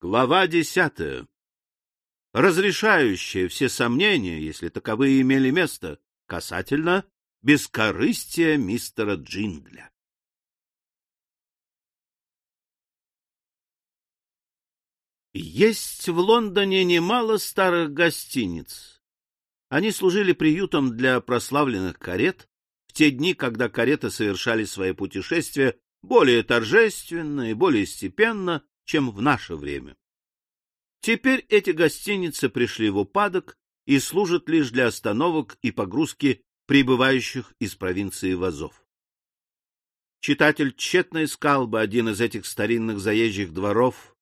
Глава десятая. Разрешающая все сомнения, если таковые имели место, касательно бескорыстия мистера Джингля. Есть в Лондоне немало старых гостиниц. Они служили приютом для прославленных карет в те дни, когда кареты совершали свои путешествия более торжественно и более степенно, чем в наше время. Теперь эти гостиницы пришли в упадок и служат лишь для остановок и погрузки прибывающих из провинции вазов. Читатель тщетно искал бы один из этих старинных заезжих дворов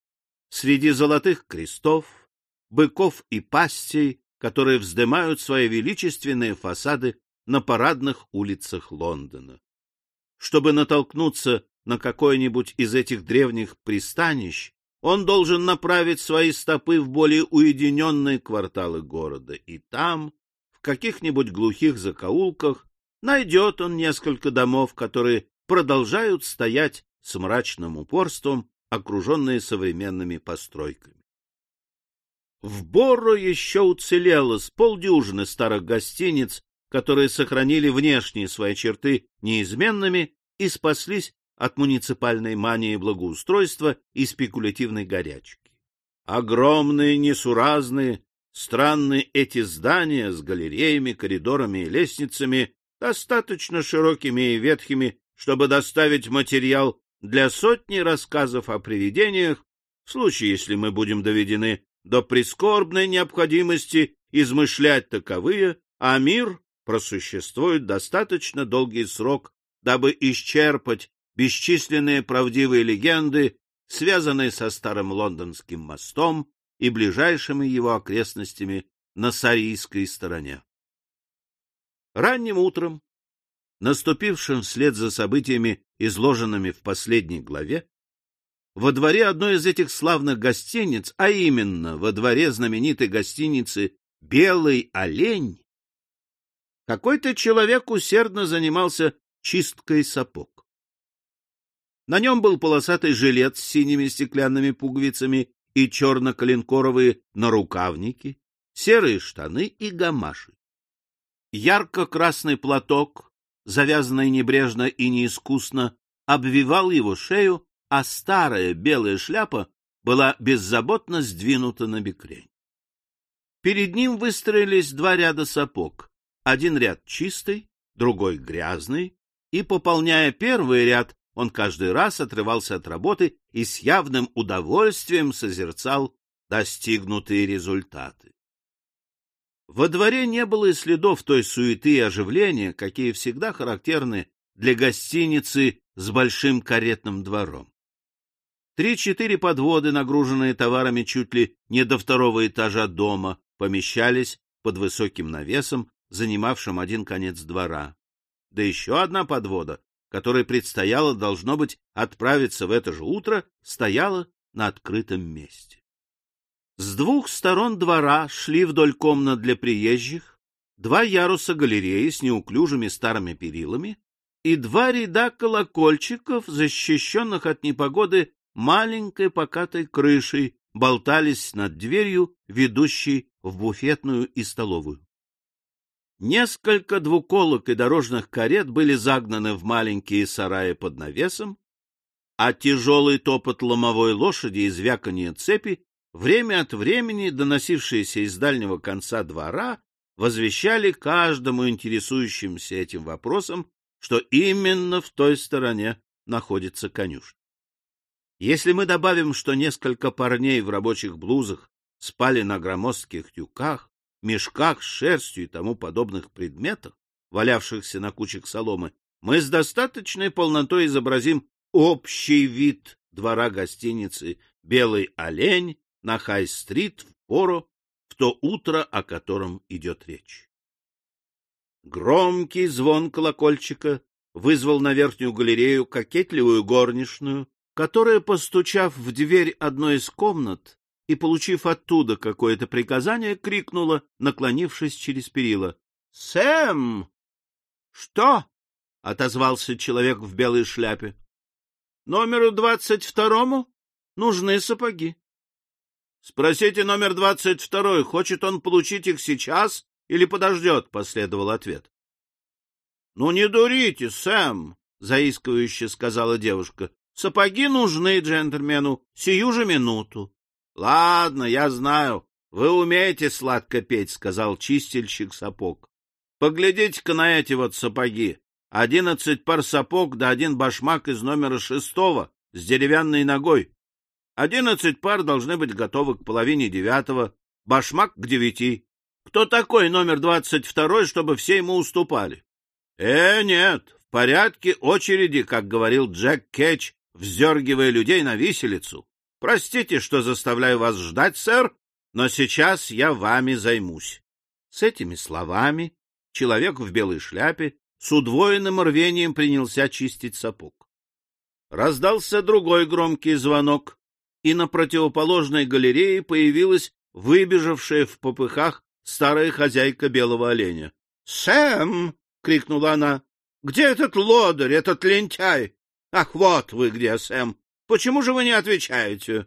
среди золотых крестов, быков и пастей, которые вздымают свои величественные фасады на парадных улицах Лондона. Чтобы натолкнуться на какое-нибудь из этих древних пристанищ, он должен направить свои стопы в более уединенные кварталы города, и там, в каких-нибудь глухих закоулках, найдет он несколько домов, которые продолжают стоять с мрачным упорством, окруженные современными постройками. В Борро еще уцелело с полдюжины старых гостиниц, которые сохранили внешние свои черты неизменными и спаслись от муниципальной мании благоустройства и спекулятивной горячки. Огромные, несуразные, странные эти здания с галереями, коридорами и лестницами, достаточно широкими и ветхими, чтобы доставить материал для сотни рассказов о привидениях, в случае, если мы будем доведены до прискорбной необходимости измышлять таковые, а мир просуществует достаточно долгий срок, дабы исчерпать бесчисленные правдивые легенды, связанные со старым лондонским мостом и ближайшими его окрестностями на Сарийской стороне. Ранним утром, наступившим вслед за событиями, изложенными в последней главе, во дворе одной из этих славных гостиниц, а именно во дворе знаменитой гостиницы «Белый олень», какой-то человек усердно занимался чисткой сапог. На нем был полосатый жилет с синими стеклянными пуговицами и черно-коленкоровые нарукавники, серые штаны и гамаши. Ярко-красный платок, завязанный небрежно и неискусно, обвивал его шею, а старая белая шляпа была беззаботно сдвинута на бекрень. Перед ним выстроились два ряда сапог, один ряд чистый, другой грязный, и, пополняя первый ряд, он каждый раз отрывался от работы и с явным удовольствием созерцал достигнутые результаты. Во дворе не было и следов той суеты и оживления, какие всегда характерны для гостиницы с большим каретным двором. Три-четыре подводы, нагруженные товарами чуть ли не до второго этажа дома, помещались под высоким навесом, занимавшим один конец двора. Да еще одна подвода, которой предстояло, должно быть, отправиться в это же утро, стояла на открытом месте. С двух сторон двора шли вдоль комнат для приезжих два яруса галереи с неуклюжими старыми перилами и два ряда колокольчиков, защищенных от непогоды маленькой покатой крышей, болтались над дверью, ведущей в буфетную и столовую. Несколько двуколок и дорожных карет были загнаны в маленькие сараи под навесом, а тяжелый топот ломовой лошади и звяканье цепи, время от времени доносившиеся из дальнего конца двора, возвещали каждому интересующимся этим вопросом, что именно в той стороне находится конюшня. Если мы добавим, что несколько парней в рабочих блузах спали на громоздких тюках, мешках с шерстью и тому подобных предметах, валявшихся на кучах соломы, мы с достаточной полнотой изобразим общий вид двора гостиницы «Белый олень» на Хай-стрит в пору, в то утро, о котором идет речь. Громкий звон колокольчика вызвал на верхнюю галерею кокетливую горничную, которая, постучав в дверь одной из комнат, и, получив оттуда какое-то приказание, крикнула, наклонившись через перила. — Сэм! — Что? — отозвался человек в белой шляпе. — Номеру двадцать второму нужны сапоги. Спросите номер двадцать второй, хочет он получить их сейчас или подождет, — последовал ответ. — Ну, не дурите, Сэм, — заискивающе сказала девушка. — Сапоги нужны джентльмену сию же минуту. — Ладно, я знаю. Вы умеете сладко петь, — сказал чистильщик сапог. — Поглядите-ка на эти вот сапоги. Одиннадцать пар сапог да один башмак из номера шестого с деревянной ногой. Одиннадцать пар должны быть готовы к половине девятого, башмак к девяти. Кто такой номер двадцать второй, чтобы все ему уступали? Э, нет, в порядке очереди, как говорил Джек Кетч, вздергивая людей на виселицу. Простите, что заставляю вас ждать, сэр, но сейчас я вами займусь. С этими словами человек в белой шляпе с удвоенным рвением принялся чистить сапог. Раздался другой громкий звонок, и на противоположной галерее появилась выбежавшая в попыхах старая хозяйка белого оленя. — Сэм! — крикнула она. — Где этот лодырь, этот лентяй? Ах, вот вы где, Сэм! Почему же вы не отвечаете?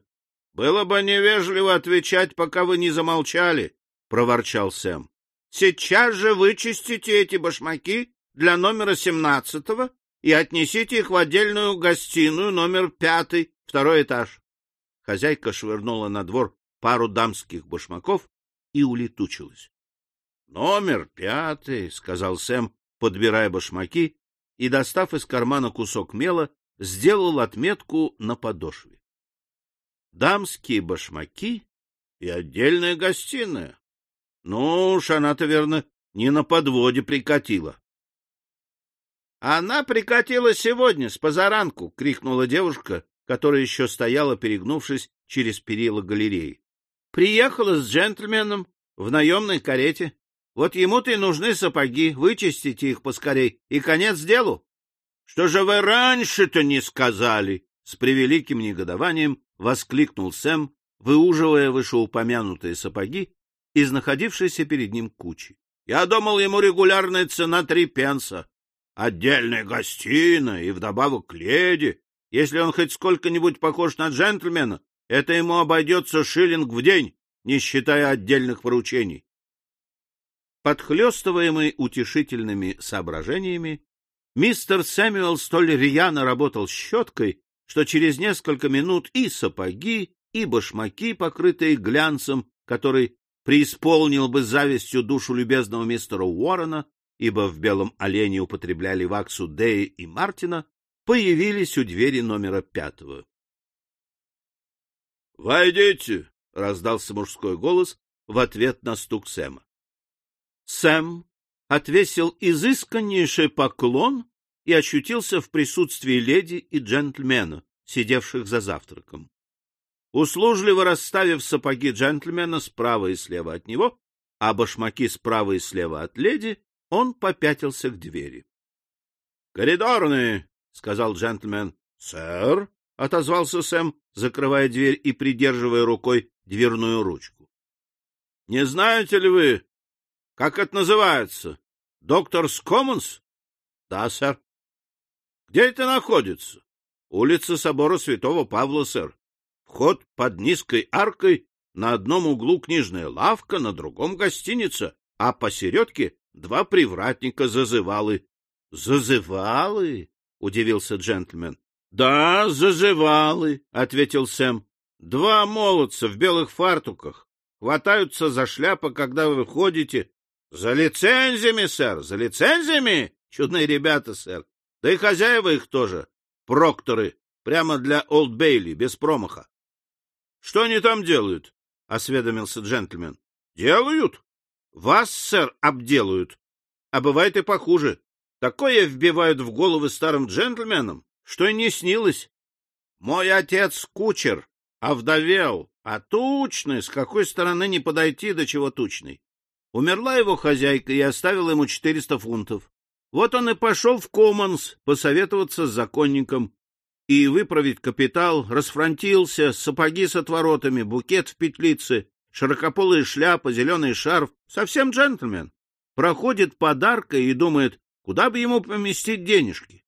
— Было бы невежливо отвечать, пока вы не замолчали, — проворчал Сэм. — Сейчас же вычистите эти башмаки для номера семнадцатого и отнесите их в отдельную гостиную номер пятый, второй этаж. Хозяйка швырнула на двор пару дамских башмаков и улетучилась. — Номер пятый, — сказал Сэм, подбирая башмаки, и, достав из кармана кусок мела, сделал отметку на подошве. Дамские башмаки и отдельная гостиная. Ну уж она-то, верно, не на подводе прикатила. — Она прикатила сегодня, с позаранку! — крикнула девушка, которая еще стояла, перегнувшись через перила галереи. — Приехала с джентльменом в наемной карете. Вот ему-то и нужны сапоги, вычистите их поскорей, и конец делу. — Что же вы раньше-то не сказали? — с превеликим негодованием воскликнул Сэм, выуживая вышеупомянутые сапоги из находившейся перед ним кучи. — Я думал, ему регулярная цена три пенса. Отдельная гостиная и вдобавок к леди. Если он хоть сколько-нибудь похож на джентльмена, это ему обойдется шиллинг в день, не считая отдельных поручений. Подхлёстываемый утешительными соображениями, мистер Сэмюэл столь рьяно работал щеткой, что через несколько минут и сапоги, и башмаки, покрытые глянцем, который преисполнил бы завистью душу любезного мистера Уоррена, ибо в белом олене употребляли ваксу Дэя и Мартина, появились у двери номера пятого. — Войдите! — раздался мужской голос в ответ на стук Сэма. Сэм отвесил изысканнейший поклон и очутился в присутствии леди и джентльмена, сидевших за завтраком. Услужливо расставив сапоги джентльмена справа и слева от него, а башмаки справа и слева от леди, он попятился к двери. — Коридорные! — сказал джентльмен. — Сэр, — отозвался Сэм, закрывая дверь и придерживая рукой дверную ручку. — Не знаете ли вы, как это называется? Доктор Скоммонс? — Да, сэр. — Где это находится? — Улица собора святого Павла, сэр. Вход под низкой аркой, на одном углу книжная лавка, на другом гостиница, а посередке два привратника зазывалы. — Зазывалы? — удивился джентльмен. — Да, зазывалы, — ответил Сэм. — Два молодца в белых фартуках хватаются за шляпы, когда вы выходите. — За лицензиями, сэр, за лицензиями? Чудные ребята, сэр. Да и хозяева их тоже. Прокторы. Прямо для Олд Бейли, без промаха. — Что они там делают? — осведомился джентльмен. — Делают? — Вас, сэр, обделают. А бывает и похуже. Такое вбивают в головы старым джентльменам, что и не снилось. Мой отец кучер, овдовел, а тучный, с какой стороны не подойти, до чего тучный. Умерла его хозяйка и оставила ему четыреста фунтов. Вот он и пошел в Коммонс посоветоваться с законником и выправить капитал, расфронтился, сапоги с отворотами, букет в петлице, широкополая шляпа, зеленый шарф. Совсем джентльмен. Проходит подаркой и думает, Куда бы ему поместить денежки?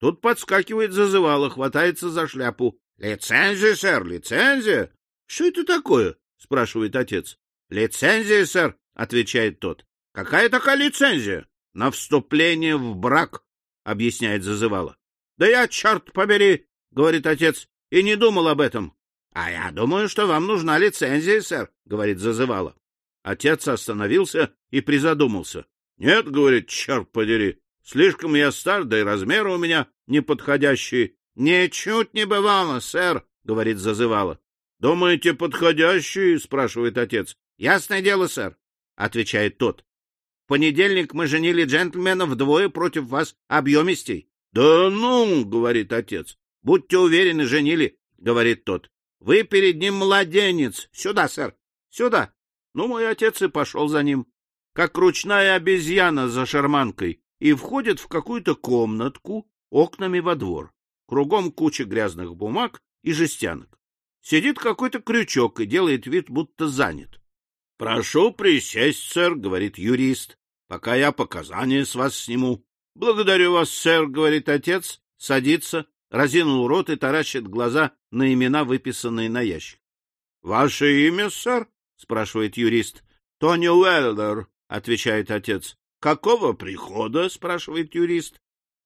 Тут подскакивает зазывало, хватается за шляпу. — Лицензия, сэр, лицензия! Что это такое? — спрашивает отец. — Лицензия, сэр, — отвечает тот. — Какая такая лицензия? — На вступление в брак, — объясняет зазывало. — Да я, черт побери, — говорит отец, — и не думал об этом. — А я думаю, что вам нужна лицензия, сэр, — говорит зазывало. Отец остановился и призадумался. — Нет, — говорит, — черт подери, слишком я стар, да и размеры у меня неподходящие. — Ничуть не бывало, сэр, — говорит зазывало. — Думаете, подходящие? — спрашивает отец. — Ясное дело, сэр, — отвечает тот. — понедельник мы женили джентльмена вдвое против вас объемистей. — Да ну, — говорит отец. — Будьте уверены, женили, — говорит тот. — Вы перед ним младенец. Сюда, сэр, сюда. Ну, мой отец и пошел за ним, как ручная обезьяна за шарманкой, и входит в какую-то комнатку окнами во двор. Кругом куча грязных бумаг и жестянок. Сидит какой-то крючок и делает вид, будто занят. — Прошу присесть, сэр, — говорит юрист, — пока я показания с вас сниму. — Благодарю вас, сэр, — говорит отец, садится, разинул рот и таращит глаза на имена, выписанные на ящик. — Ваше имя, сэр? — спрашивает юрист. — Тони Уэллер, — отвечает отец. — Какого прихода? — спрашивает юрист.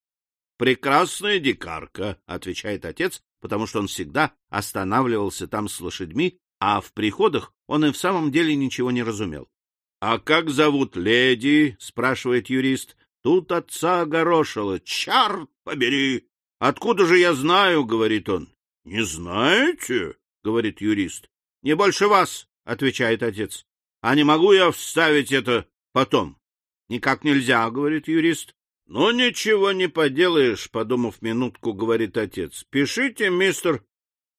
— Прекрасная дикарка, — отвечает отец, потому что он всегда останавливался там с лошадьми, а в приходах он и в самом деле ничего не разумел. — А как зовут леди? — спрашивает юрист. Тут отца огорошило. — Чарт побери! Откуда же я знаю? — говорит он. — Не знаете? — говорит юрист. — Не больше вас, — отвечает отец. — А не могу я вставить это потом? — Никак нельзя, — говорит юрист. — Ну, ничего не поделаешь, — подумав минутку, говорит отец. — Пишите, мистер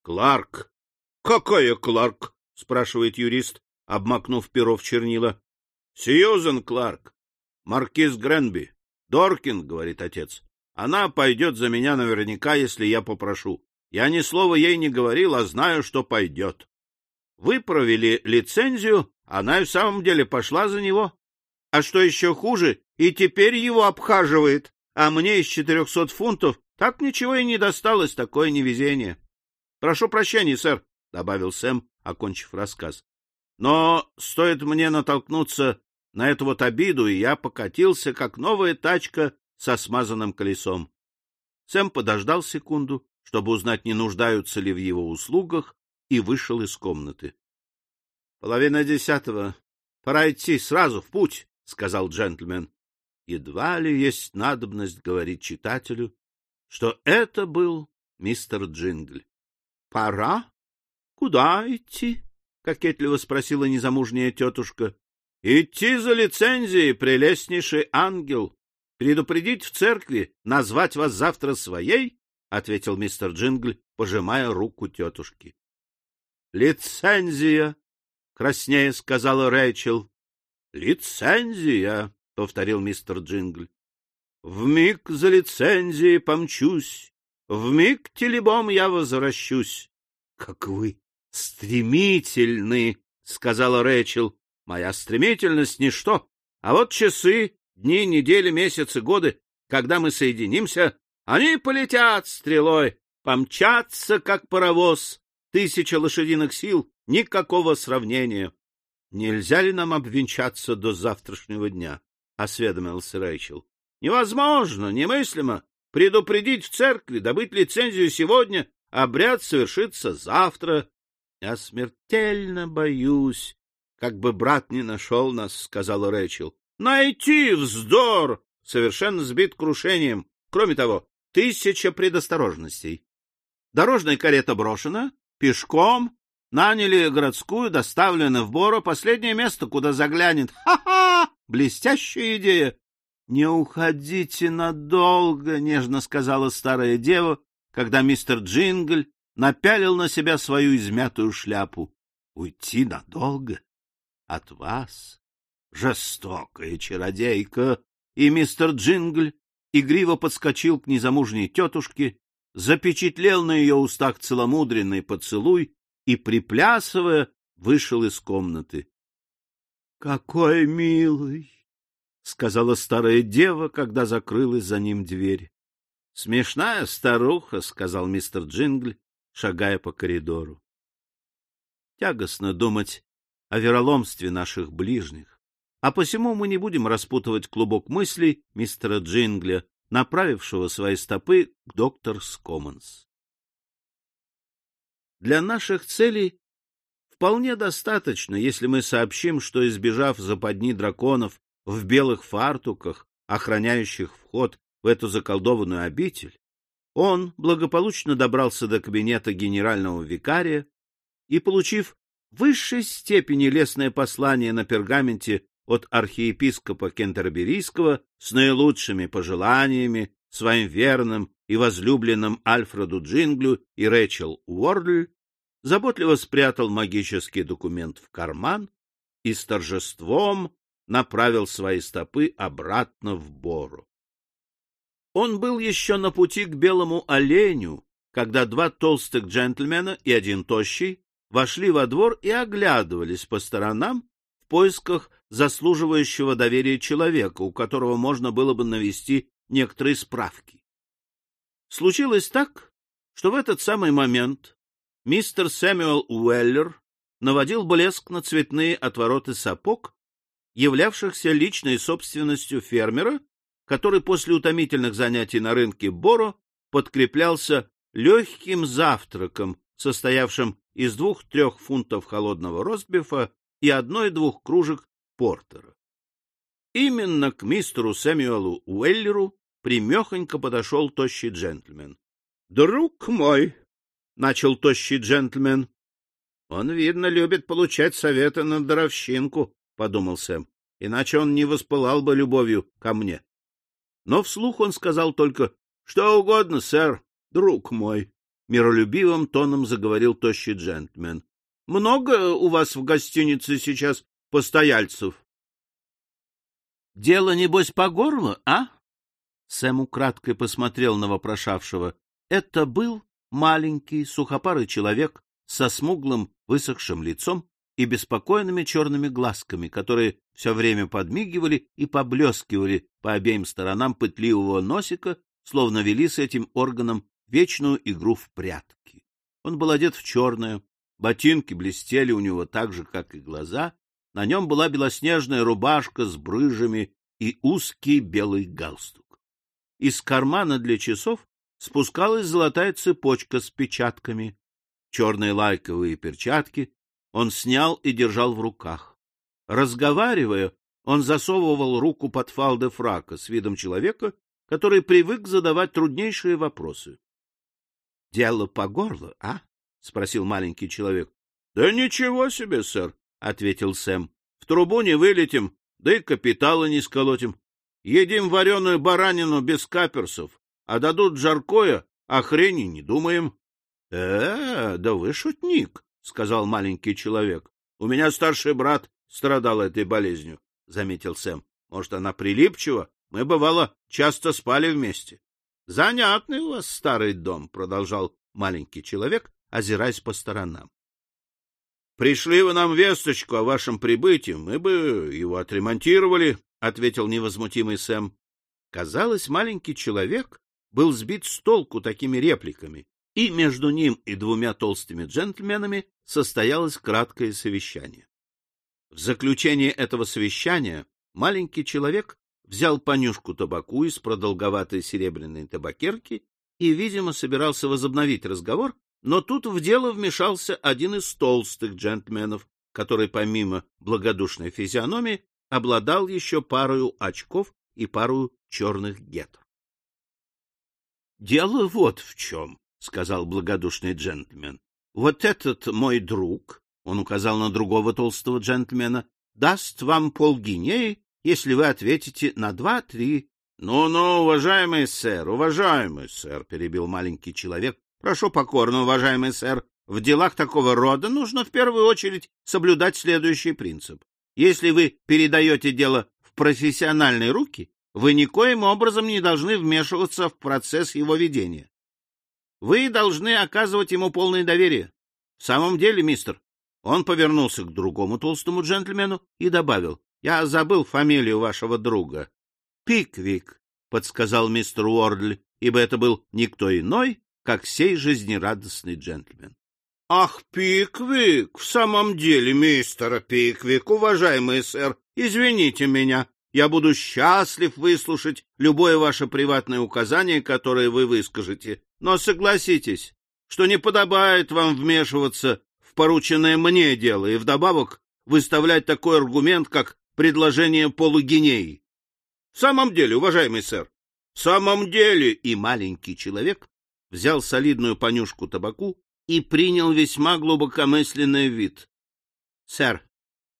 Кларк. — Какая Кларк? — спрашивает юрист, обмакнув перо в чернила. — Сьюзен Кларк. Маркиз Гренби. — Доркин, — говорит отец. — Она пойдет за меня наверняка, если я попрошу. Я ни слова ей не говорил, а знаю, что пойдет. Выправили лицензию, она и в самом деле пошла за него. А что еще хуже, и теперь его обхаживает, а мне из четырехсот фунтов так ничего и не досталось, такое невезение. — Прошу прощения, сэр, — добавил Сэм, окончив рассказ. — Но стоит мне натолкнуться на эту вот обиду, и я покатился, как новая тачка со смазанным колесом. Сэм подождал секунду, чтобы узнать, не нуждаются ли в его услугах, и вышел из комнаты. — Половина десятого. Пора идти сразу в путь, — сказал джентльмен. Едва ли есть надобность говорить читателю, что это был мистер Джингль. — Пора? Куда идти? — кокетливо спросила незамужняя тетушка. — Идти за лицензией, прелестнейший ангел. Предупредить в церкви, назвать вас завтра своей? — ответил мистер Джингль, пожимая руку тетушки. — Лицензия! — краснее сказала Рэйчел. Лицензия, — повторил мистер Джингль. Вмиг за лицензией помчусь, вмиг телебом я возвращусь. — Как вы стремительны, — сказала Рэчел. — Моя стремительность — ничто. А вот часы, дни, недели, месяцы, годы, когда мы соединимся, они полетят стрелой, помчатся, как паровоз. Тысяча лошадиных сил, никакого сравнения. — Нельзя ли нам обвенчаться до завтрашнего дня? — осведомился Рэйчел. — Невозможно, немыслимо. Предупредить в церкви, добыть лицензию сегодня, обряд совершится завтра. — Я смертельно боюсь, как бы брат не нашел нас, — сказала Рэйчел. — Найти вздор! Совершенно сбит крушением. Кроме того, тысяча предосторожностей. Дорожная карета брошена, пешком, Наняли городскую, доставлены в Боро, последнее место, куда заглянет. Ха-ха! Блестящая идея! — Не уходите надолго, — нежно сказала старая дева, когда мистер Джингль напялил на себя свою измятую шляпу. — Уйти надолго? От вас? Жестокая чародейка! И мистер Джингль игриво подскочил к незамужней тетушке, запечатлел на ее устах целомудренный поцелуй и, приплясывая, вышел из комнаты. — Какой милый! — сказала старая дева, когда закрылась за ним дверь. — Смешная старуха, — сказал мистер Джингль, шагая по коридору. Тягостно думать о вероломстве наших ближних, а посему мы не будем распутывать клубок мыслей мистера Джингля, направившего свои стопы к доктор Скоманс. Для наших целей вполне достаточно, если мы сообщим, что, избежав западни драконов в белых фартуках, охраняющих вход в эту заколдованную обитель, он благополучно добрался до кабинета генерального викария и, получив в высшей степени лестное послание на пергаменте от архиепископа Кентерберийского с наилучшими пожеланиями своим верным и возлюбленным Альфреду Джинглю и Рэчел Уордль, заботливо спрятал магический документ в карман и с торжеством направил свои стопы обратно в Бору. Он был еще на пути к белому оленю, когда два толстых джентльмена и один тощий вошли во двор и оглядывались по сторонам в поисках заслуживающего доверия человека, у которого можно было бы навести некоторые справки. Случилось так, что в этот самый момент мистер Сэмюэл Уэллер наводил блеск на цветные отвороты сапог, являвшихся личной собственностью фермера, который после утомительных занятий на рынке Боро подкреплялся легким завтраком, состоявшим из двух-трех фунтов холодного ростбифа и одной-двух кружек портера. Именно к мистеру Сэмюэлу Уэллеру примехонько подошел тощий джентльмен. — Друг мой, — начал тощий джентльмен. — Он, видно, любит получать советы на даровщинку, — подумал Сэм, — иначе он не воспылал бы любовью ко мне. Но вслух он сказал только «Что угодно, сэр, друг мой», — миролюбивым тоном заговорил тощий джентльмен. — Много у вас в гостинице сейчас постояльцев? — Дело, небось, по горло, а? Сэм украдкой посмотрел на вопрошавшего. Это был маленький, сухопарый человек со смуглым, высохшим лицом и беспокойными черными глазками, которые все время подмигивали и поблескивали по обеим сторонам пытливого носика, словно вели с этим органом вечную игру в прятки. Он был одет в черное, ботинки блестели у него так же, как и глаза, на нем была белоснежная рубашка с брыжами и узкий белый галстук. Из кармана для часов спускалась золотая цепочка с печатками. Черные лайковые перчатки он снял и держал в руках. Разговаривая, он засовывал руку под фалды фрака с видом человека, который привык задавать труднейшие вопросы. — Дело по горло, а? — спросил маленький человек. — Да ничего себе, сэр, — ответил Сэм. — В трубу не вылетим, да и капитала не сколотим. Едим вареную баранину без каперсов, а дадут жаркое, а хрени не думаем. — Э, да вы шутник, — сказал маленький человек. — У меня старший брат страдал этой болезнью, — заметил Сэм. — Может, она прилипчива? Мы, бывало, часто спали вместе. — Занятный у вас старый дом, — продолжал маленький человек, озираясь по сторонам. — Пришли вы нам весточку о вашем прибытии, мы бы его отремонтировали, — ответил невозмутимый Сэм. Казалось, маленький человек был сбит с толку такими репликами, и между ним и двумя толстыми джентльменами состоялось краткое совещание. В заключение этого совещания маленький человек взял понюшку табаку из продолговатой серебряной табакерки и, видимо, собирался возобновить разговор, но тут в дело вмешался один из толстых джентльменов, который, помимо благодушной физиономии, обладал еще парою очков и парою черных гетр. — Дело вот в чем, — сказал благодушный джентльмен. — Вот этот мой друг, — он указал на другого толстого джентльмена, — даст вам полгинеи, если вы ответите на два-три. «Ну — Ну-ну, уважаемый сэр, уважаемый сэр, — перебил маленький человек. — Прошу покорно, уважаемый сэр, в делах такого рода нужно в первую очередь соблюдать следующий принцип. Если вы передаете дело в профессиональные руки, вы никоим образом не должны вмешиваться в процесс его ведения. Вы должны оказывать ему полное доверие. В самом деле, мистер, он повернулся к другому толстому джентльмену и добавил, я забыл фамилию вашего друга. Пиквик, подсказал мистер Уордли, ибо это был никто иной, как сей жизнерадостный джентльмен. — Ах, Пиквик, в самом деле, мистер Пиквик, уважаемый сэр, извините меня, я буду счастлив выслушать любое ваше приватное указание, которое вы выскажете. Но согласитесь, что не подобает вам вмешиваться в порученное мне дело и вдобавок выставлять такой аргумент, как предложение полугинеи. В самом деле, уважаемый сэр, в самом деле, и маленький человек взял солидную понюшку табаку и принял весьма глубокомысленный вид. — Сэр,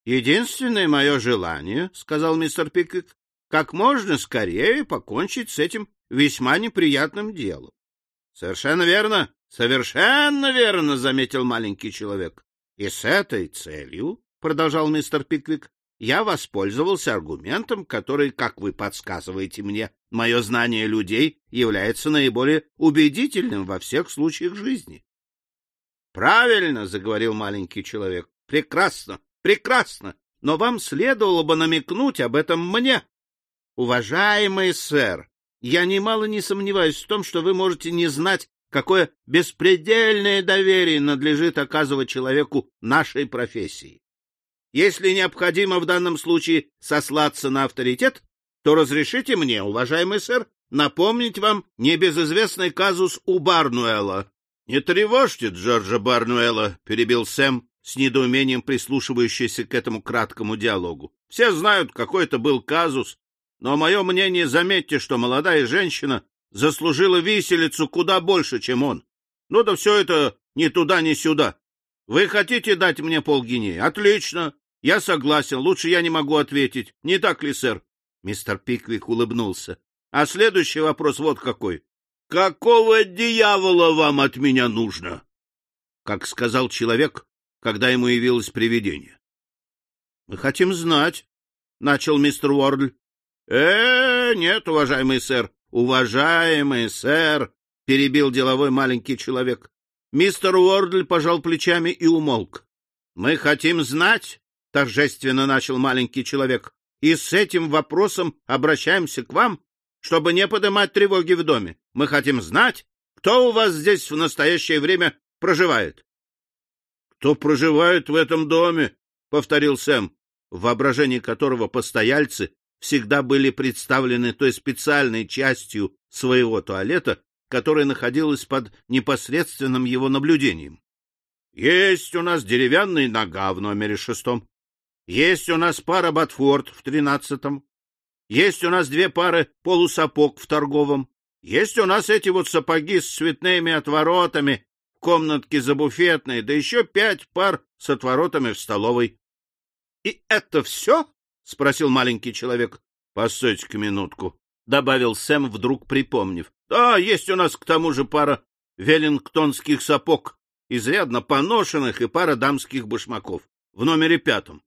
единственное мое желание, — сказал мистер Пиквик, — как можно скорее покончить с этим весьма неприятным делом. — Совершенно верно, совершенно верно, — заметил маленький человек. — И с этой целью, — продолжал мистер Пиквик, — я воспользовался аргументом, который, как вы подсказываете мне, мое знание людей является наиболее убедительным во всех случаях жизни. Правильно, заговорил маленький человек. Прекрасно, прекрасно. Но вам следовало бы намекнуть об этом мне. Уважаемый сэр, я немало не сомневаюсь в том, что вы можете не знать, какое беспредельное доверие надлежит оказывать человеку нашей профессии. Если необходимо в данном случае сослаться на авторитет, то разрешите мне, уважаемый сэр, напомнить вам небезызвестный казус у Барнуэла, — Не тревожьте Джорджа Барнуэла, — перебил Сэм, с недоумением прислушивающийся к этому краткому диалогу. — Все знают, какой это был казус, но мое мнение, заметьте, что молодая женщина заслужила виселицу куда больше, чем он. Ну да все это ни туда, ни сюда. Вы хотите дать мне полгинеи? Отлично. Я согласен. Лучше я не могу ответить. Не так ли, сэр? Мистер Пиквик улыбнулся. А следующий вопрос вот какой. Какого дьявола вам от меня нужно? Как сказал человек, когда ему явилось привидение. — Мы хотим знать, — начал мистер Уордль. Э, нет, уважаемый сэр, уважаемый сэр, — перебил деловой маленький человек. Мистер Уордль пожал плечами и умолк. — Мы хотим знать, — торжественно начал маленький человек, — и с этим вопросом обращаемся к вам, чтобы не поднимать тревоги в доме. Мы хотим знать, кто у вас здесь в настоящее время проживает. — Кто проживает в этом доме? — повторил Сэм, в воображении которого постояльцы всегда были представлены той специальной частью своего туалета, которая находилась под непосредственным его наблюдением. Есть у нас деревянная нога в номере шестом. Есть у нас пара Батфорд в тринадцатом. Есть у нас две пары полусапог в торговом. Есть у нас эти вот сапоги с цветными отворотами в комнатке за буфетной, да еще пять пар с отворотами в столовой. — И это все? — спросил маленький человек. — Постойте-ка минутку, — добавил Сэм, вдруг припомнив. — Да, есть у нас к тому же пара веллингтонских сапог, изрядно поношенных, и пара дамских башмаков в номере пятом. —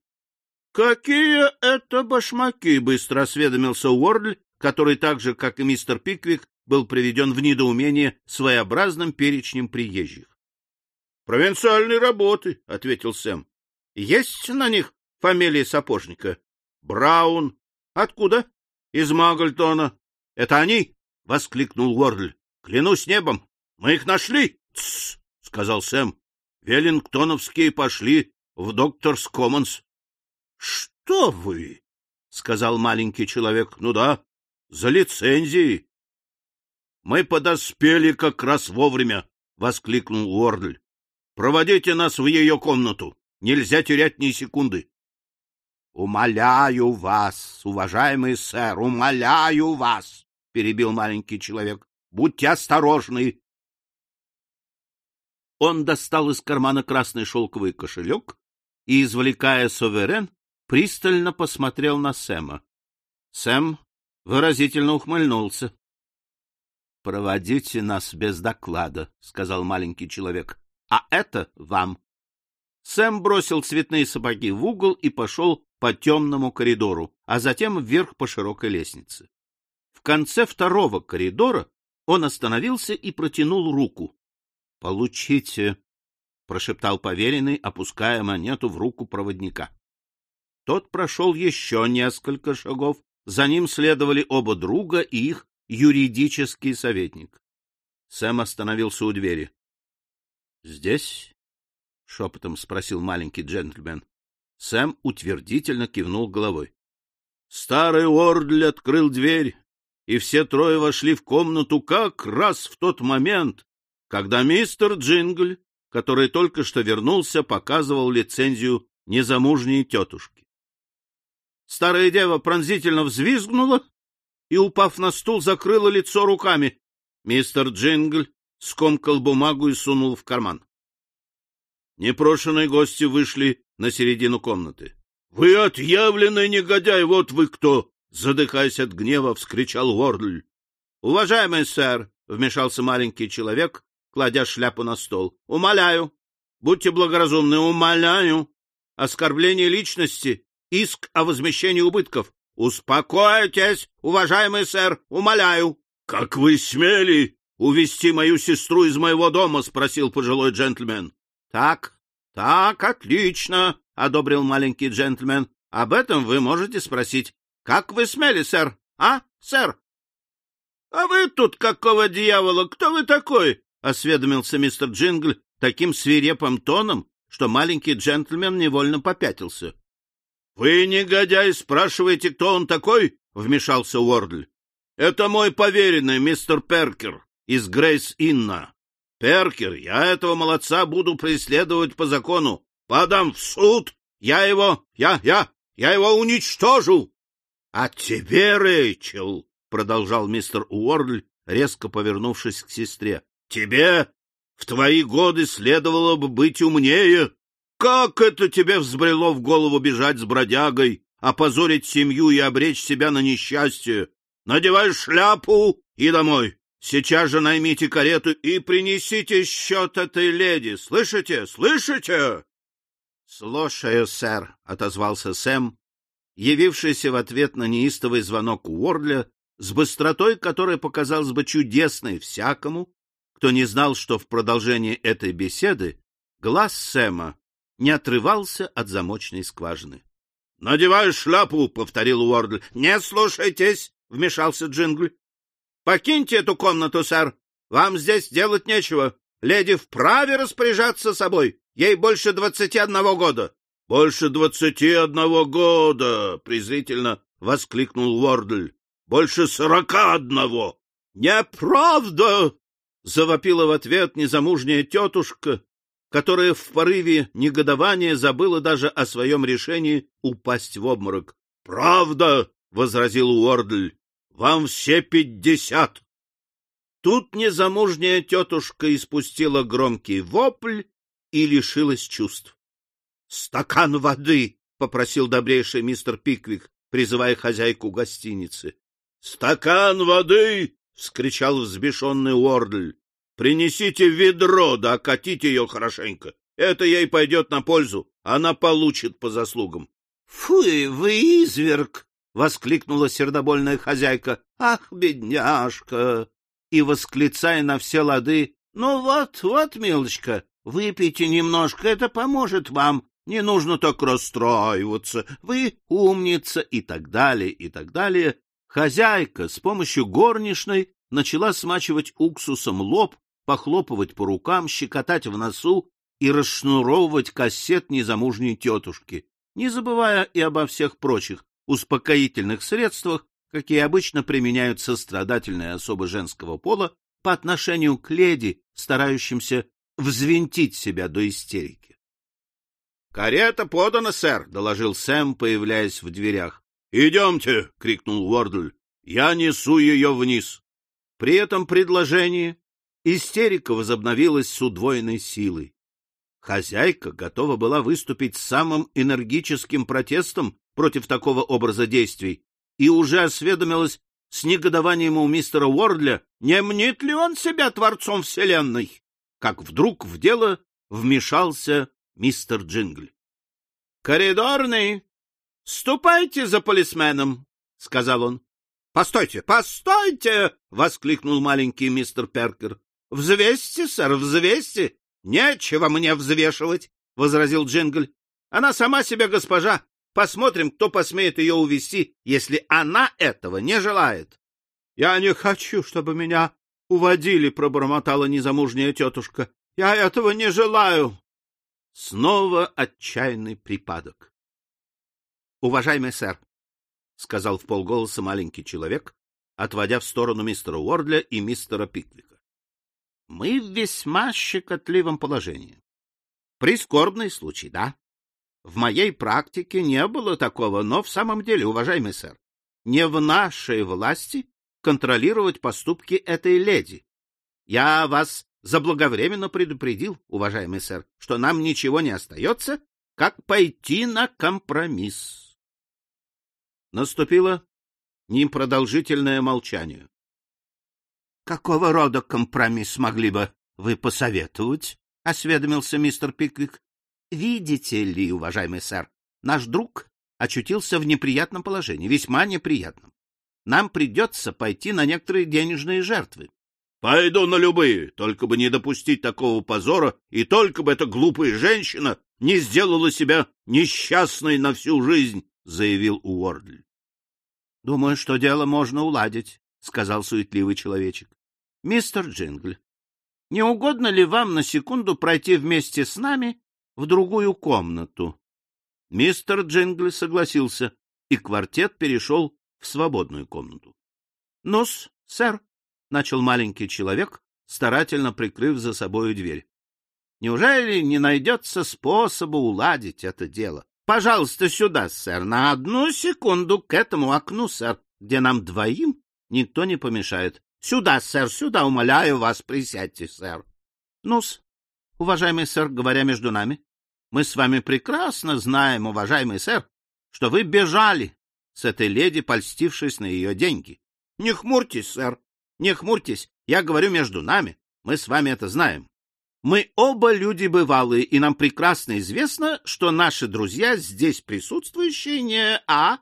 Какие это башмаки? — быстро осведомился Уордль, который так же, как и мистер Пиквик, был приведен в недоумение своеобразным перечнем приезжих. — Провинциальные работы, — ответил Сэм. — Есть на них фамилия сапожника? — Браун. — Откуда? — Из Магльтона. — Это они? — воскликнул Уордль. — Клянусь небом, мы их нашли. — Тссс, — сказал Сэм. — Веллингтоновские пошли в Докторс Коммонс. Что вы? — сказал маленький человек. — Ну да, за лицензией. — Мы подоспели как раз вовремя, — воскликнул Уордль. — Проводите нас в ее комнату. Нельзя терять ни секунды. — Умоляю вас, уважаемый сэр, умоляю вас, — перебил маленький человек. — Будьте осторожны. Он достал из кармана красный шелковый кошелек и, извлекая суверен, пристально посмотрел на Сэма. Сэм выразительно ухмыльнулся. — Проводите нас без доклада, — сказал маленький человек. — А это вам. Сэм бросил цветные сапоги в угол и пошел по темному коридору, а затем вверх по широкой лестнице. В конце второго коридора он остановился и протянул руку. — Получите, — прошептал поверенный, опуская монету в руку проводника. Тот прошел еще несколько шагов, за ним следовали оба друга и их юридический советник. Сэм остановился у двери. — Здесь шепотом спросил маленький джентльмен. Сэм утвердительно кивнул головой. Старый Уордли открыл дверь, и все трое вошли в комнату как раз в тот момент, когда мистер Джингль, который только что вернулся, показывал лицензию незамужней тетушки. Старая дева пронзительно взвизгнула и, упав на стул, закрыла лицо руками. Мистер Джингль скомкал бумагу и сунул в карман. Непрошенные гости вышли на середину комнаты. — Вы отъявленный негодяй, вот вы кто! — задыхаясь от гнева, вскричал Уордль. — Уважаемый сэр, — вмешался маленький человек, кладя шляпу на стол, — умоляю, будьте благоразумны, умоляю. Оскорбление личности, иск о возмещении убытков. Успокойтесь, уважаемый сэр, умоляю. — Как вы смели увести мою сестру из моего дома? — спросил пожилой джентльмен. — Так, так, отлично, — одобрил маленький джентльмен. — Об этом вы можете спросить. — Как вы смели, сэр? А, сэр? — А вы тут какого дьявола? Кто вы такой? — осведомился мистер Джингль таким свирепым тоном, что маленький джентльмен невольно попятился. — Вы, негодяй, спрашиваете, кто он такой? — вмешался Уордль. — Это мой поверенный, мистер Перкер, из Грейс-Инна. Перкер, я этого молодца буду преследовать по закону. Подам в суд. Я его, я, я, я его уничтожу. — А тебе, Рэйчел, — продолжал мистер Уордль, резко повернувшись к сестре, — тебе в твои годы следовало бы быть умнее. Как это тебе взбрело в голову бежать с бродягой, опозорить семью и обречь себя на несчастье? Надевай шляпу и домой. Сейчас же наймите карету и принесите счет этой леди. Слышите? Слышите? — Слушаю, сэр, — отозвался Сэм, явившийся в ответ на неистовый звонок Уордля с быстротой, которая показалась бы чудесной всякому, кто не знал, что в продолжении этой беседы глаз Сэма не отрывался от замочной скважины. — Надеваю шляпу, — повторил Уордль. — Не слушайтесь, — вмешался Джингль. Покиньте эту комнату, сэр. Вам здесь делать нечего. Леди вправе распоряжаться собой. Ей больше двадцати одного года. — Больше двадцати одного года! — презрительно воскликнул Уордль. — Больше сорока одного! — Неправда! — завопила в ответ незамужняя тетушка, которая в порыве негодования забыла даже о своем решении упасть в обморок. — Правда! — возразил Уордль. Вам все пятьдесят. Тут незамужняя тетушка испустила громкий вопль и лишилась чувств. — Стакан воды! — попросил добрейший мистер Пиквик, призывая хозяйку гостиницы. — Стакан воды! — вскричал взбешенный Уордль. — Принесите ведро, да окатите ее хорошенько. Это ей пойдет на пользу. Она получит по заслугам. — Фу, вы изверг! — воскликнула сердобольная хозяйка. — Ах, бедняжка! И, восклицая на все лады, — Ну вот, вот, милочка, выпейте немножко, это поможет вам. Не нужно так расстраиваться, вы умница и так далее, и так далее. Хозяйка с помощью горничной начала смачивать уксусом лоб, похлопывать по рукам, щекотать в носу и расшнуровывать кассет незамужней тетушки, не забывая и обо всех прочих, успокоительных средствах, какие обычно применяются страдательные особы женского пола по отношению к леди, старающимся взвинтить себя до истерики. — Карета подана, сэр, — доложил Сэм, появляясь в дверях. — Идемте, — крикнул Уордль, — я несу ее вниз. При этом предложении истерика возобновилась с удвоенной силой. Хозяйка готова была выступить самым энергическим протестом против такого образа действий и уже осведомилась с негодованием у мистера Уордля, не мнит ли он себя творцом вселенной, как вдруг в дело вмешался мистер Джингль. — Коридорный, ступайте за полисменом, — сказал он. — Постойте, постойте! — воскликнул маленький мистер Перкер. — Взвесьте, сэр, взвесьте! — Нечего мне взвешивать, — возразил Джингль. — Она сама себе госпожа, Посмотрим, кто посмеет ее увести, если она этого не желает. — Я не хочу, чтобы меня уводили, — пробормотала незамужняя тетушка. — Я этого не желаю. Снова отчаянный припадок. — Уважаемый сэр, — сказал в полголоса маленький человек, отводя в сторону мистера Уордля и мистера Пиквика. — Мы в весьма щекотливом положении. Прискорбный случай, да? В моей практике не было такого, но в самом деле, уважаемый сэр, не в нашей власти контролировать поступки этой леди. Я вас заблаговременно предупредил, уважаемый сэр, что нам ничего не остается, как пойти на компромисс. Наступило непродолжительное молчание. — Какого рода компромисс могли бы вы посоветовать? — осведомился мистер Пиквик. — Видите ли, уважаемый сэр, наш друг очутился в неприятном положении, весьма неприятном. Нам придется пойти на некоторые денежные жертвы. — Пойду на любые, только бы не допустить такого позора, и только бы эта глупая женщина не сделала себя несчастной на всю жизнь, — заявил Уордль. — Думаю, что дело можно уладить, — сказал суетливый человечек. — Мистер Джингль, не угодно ли вам на секунду пройти вместе с нами в другую комнату? Мистер Джингли согласился, и квартет перешел в свободную комнату. — Ну-с, сэр, — начал маленький человек, старательно прикрыв за собою дверь. — Неужели не найдется способа уладить это дело? Пожалуйста, сюда, сэр, на одну секунду к этому окну, сэр, где нам двоим никто не помешает. Сюда, сэр, сюда, умоляю вас, присядьте, сэр. Ну-с, уважаемый сэр, говоря между нами, мы с вами прекрасно знаем, уважаемый сэр, что вы бежали с этой леди, польстившись на ее деньги. Не хмурьтесь, сэр, не хмурьтесь, я говорю между нами, мы с вами это знаем. Мы оба люди бывалые, и нам прекрасно известно, что наши друзья здесь присутствующие не А.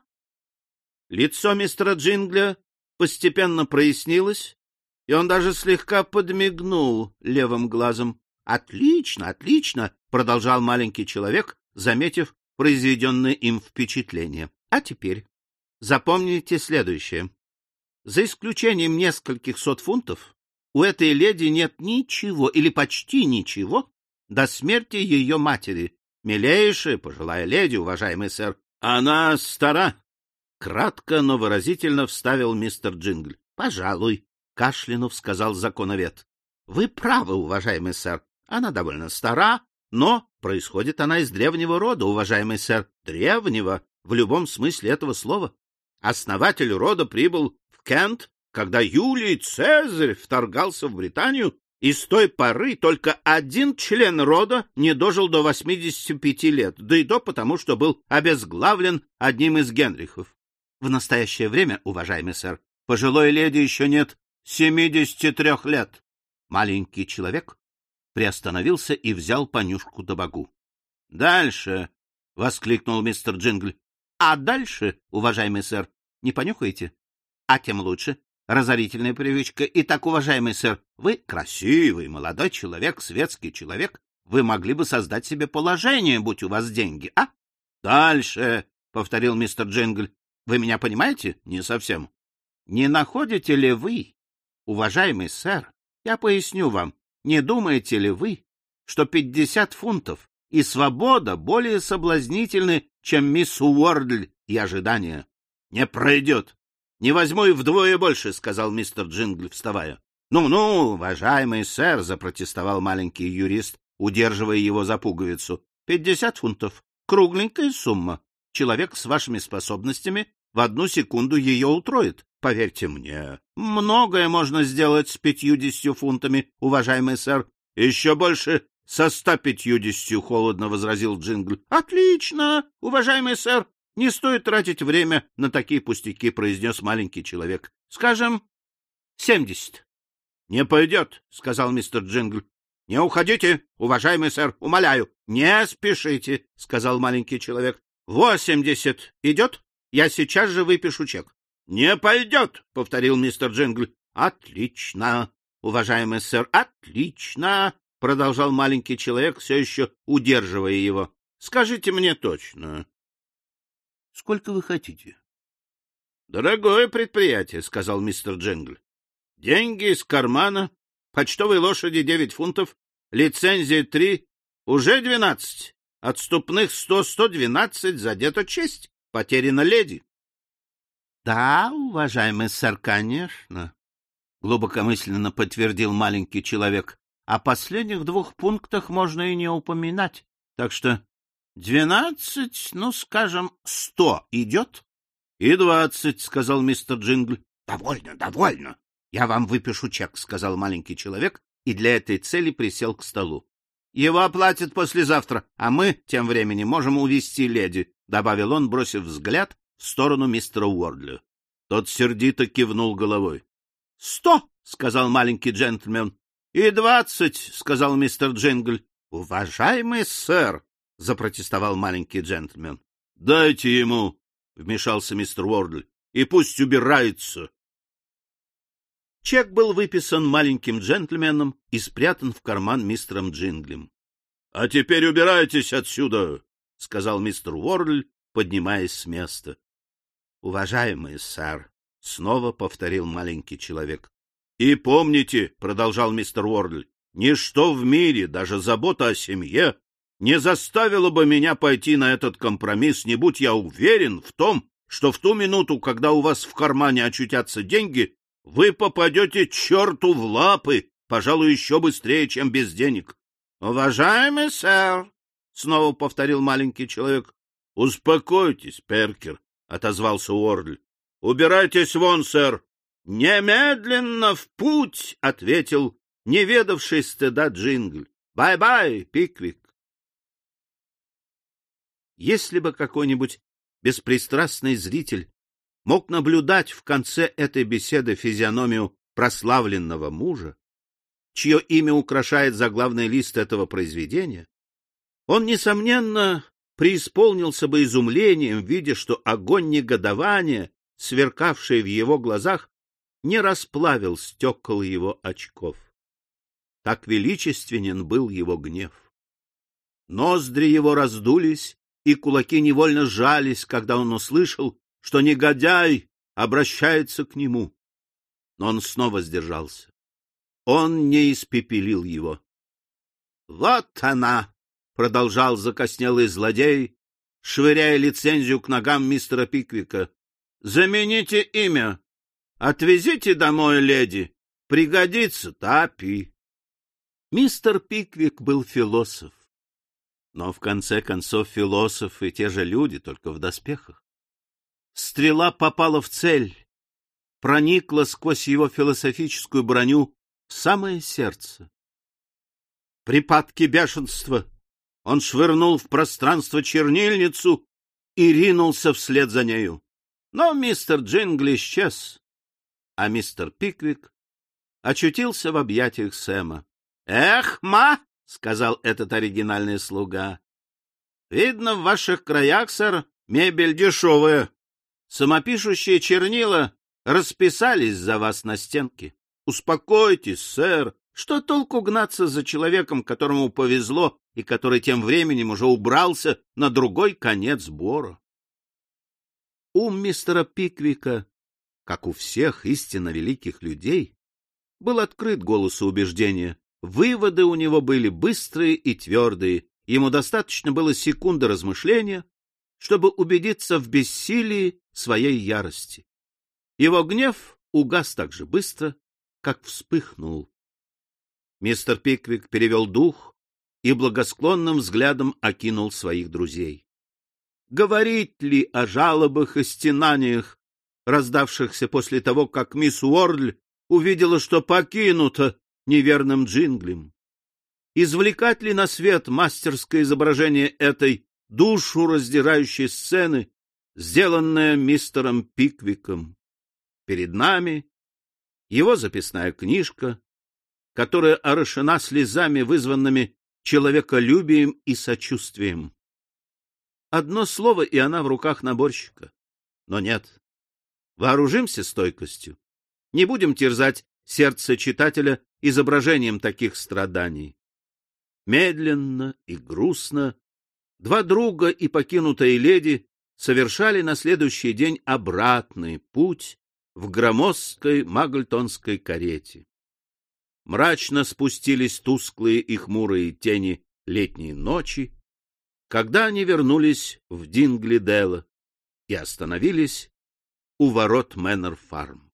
Лицо мистера Джингля постепенно прояснилось, и он даже слегка подмигнул левым глазом. — Отлично, отлично! — продолжал маленький человек, заметив произведенное им впечатление. — А теперь запомните следующее. За исключением нескольких сот фунтов, у этой леди нет ничего или почти ничего до смерти ее матери. Милейшая пожилая леди, уважаемый сэр, она стара, Кратко, но выразительно вставил мистер Джингль. — Пожалуй, — кашлянув сказал законовед. — Вы правы, уважаемый сэр. Она довольно стара, но происходит она из древнего рода, уважаемый сэр. Древнего, в любом смысле этого слова. Основатель рода прибыл в Кент, когда Юлий Цезарь вторгался в Британию, и с той поры только один член рода не дожил до 85 лет, да и то потому, что был обезглавлен одним из Генрихов. В настоящее время, уважаемый сэр, пожилой леди еще нет семидесяти трех лет. Маленький человек приостановился и взял понюшку табаку. — Дальше! — воскликнул мистер Джингль. — А дальше, уважаемый сэр, не понюхаете? А тем лучше. Разорительная привычка. Итак, уважаемый сэр, вы красивый, молодой человек, светский человек. Вы могли бы создать себе положение, будь у вас деньги, а? — Дальше! — повторил мистер Джингль. Вы меня понимаете? Не совсем. Не находите ли вы, уважаемый сэр, я поясню вам, не думаете ли вы, что пятьдесят фунтов и свобода более соблазнительны, чем мисс Уордль и ожидания? Не пройдет. Не возьму и вдвое больше, сказал мистер Джингл, вставая. Ну-ну, уважаемый сэр, запротестовал маленький юрист, удерживая его за пуговицу. Пятьдесят фунтов. Кругленькая сумма. Человек с вашими способностями в одну секунду ее утроит. Поверьте мне, многое можно сделать с пятьюдесятью фунтами, уважаемый сэр. Еще больше со ста пятьюдесятью, — холодно возразил Джингл. — Отлично, уважаемый сэр. Не стоит тратить время на такие пустяки, — произнес маленький человек. — Скажем, семьдесят. — Не пойдет, — сказал мистер Джингл. — Не уходите, уважаемый сэр, умоляю. — Не спешите, — сказал маленький человек. — Восемьдесят идет? Я сейчас же выпишу чек. — Не пойдет, — повторил мистер Джингл. — Отлично, уважаемый сэр, отлично, — продолжал маленький человек, все еще удерживая его. — Скажите мне точно. — Сколько вы хотите? — Дорогое предприятие, — сказал мистер Джингл. — Деньги из кармана, почтовой лошади девять фунтов, лицензия три, — Уже двенадцать. Отступных сто-сто двенадцать задета честь. Потеряна леди. — Да, уважаемый сэр, конечно, — глубокомысленно подтвердил маленький человек. — О последних двух пунктах можно и не упоминать. Так что двенадцать, ну, скажем, сто идет? — И двадцать, — сказал мистер Джингль. — Довольно, довольно. Я вам выпишу чек, — сказал маленький человек и для этой цели присел к столу. — Его оплатят послезавтра, а мы тем временем можем увести леди, — добавил он, бросив взгляд в сторону мистера Уордля. Тот сердито кивнул головой. — Сто! — сказал маленький джентльмен. — И двадцать! — сказал мистер Джингль. — Уважаемый сэр! — запротестовал маленький джентльмен. — Дайте ему! — вмешался мистер Уордль. — И пусть убирается! Чек был выписан маленьким джентльменом и спрятан в карман мистером Джинглем. — А теперь убирайтесь отсюда! — сказал мистер Уордль, поднимаясь с места. — Уважаемый сэр, — снова повторил маленький человек. — И помните, — продолжал мистер Уордль, — ничто в мире, даже забота о семье, не заставило бы меня пойти на этот компромисс, не будь я уверен в том, что в ту минуту, когда у вас в кармане очутятся деньги, вы попадете черту в лапы, пожалуй, еще быстрее, чем без денег. — Уважаемый сэр, — снова повторил маленький человек. — Успокойтесь, Перкер, — отозвался Уордль. — Убирайтесь вон, сэр. — Немедленно в путь, — ответил неведавший стыда Джингль. Bye-bye, Пиквик. Если бы какой-нибудь беспристрастный зритель мог наблюдать в конце этой беседы физиономию прославленного мужа, чье имя украшает заглавный лист этого произведения, он, несомненно, преисполнился бы изумлением, видя, что огонь негодования, сверкавший в его глазах, не расплавил стекол его очков. Так величественен был его гнев. Ноздри его раздулись, и кулаки невольно сжались, когда он услышал, что негодяй обращается к нему. Но он снова сдержался. Он не испепелил его. — Вот она! — продолжал закоснелый злодей, швыряя лицензию к ногам мистера Пиквика. — Замените имя. Отвезите домой, леди. Пригодится тапи. Мистер Пиквик был философ. Но в конце концов философы те же люди, только в доспехах. Стрела попала в цель, проникла сквозь его философическую броню в самое сердце. Припадки бешенства он швырнул в пространство чернильницу и ринулся вслед за нею. Но мистер Джингли исчез, а мистер Пиквик очутился в объятиях Сэма. — Эх, ма! — сказал этот оригинальный слуга. — Видно, в ваших краях, сэр, мебель дешевая. Самопишущие чернила расписались за вас на стенке. Успокойтесь, сэр. Что толку гнаться за человеком, которому повезло и который тем временем уже убрался на другой конец бора? Ум мистера Пиквика, как у всех истинно великих людей, был открыт голосу убеждения. Выводы у него были быстрые и твердые. Ему достаточно было секунды размышления, чтобы убедиться в бессилии своей ярости. Его гнев угас так же быстро, как вспыхнул. Мистер Пиквик перевел дух и благосклонным взглядом окинул своих друзей. Говорить ли о жалобах и стенаниях, раздавшихся после того, как мисс Уордль увидела, что покинута неверным джинглем? Извлекать ли на свет мастерское изображение этой душу раздирающей сцены, сделанная мистером Пиквиком. Перед нами его записная книжка, которая орошена слезами, вызванными человеколюбием и сочувствием. Одно слово, и она в руках наборщика. Но нет. Вооружимся стойкостью. Не будем терзать сердце читателя изображением таких страданий. Медленно и грустно Два друга и покинутая леди совершали на следующий день обратный путь в громоздкой магльтонской карете. Мрачно спустились тусклые и хмурые тени летней ночи, когда они вернулись в Динглиделло и остановились у ворот Мэннер-фарм.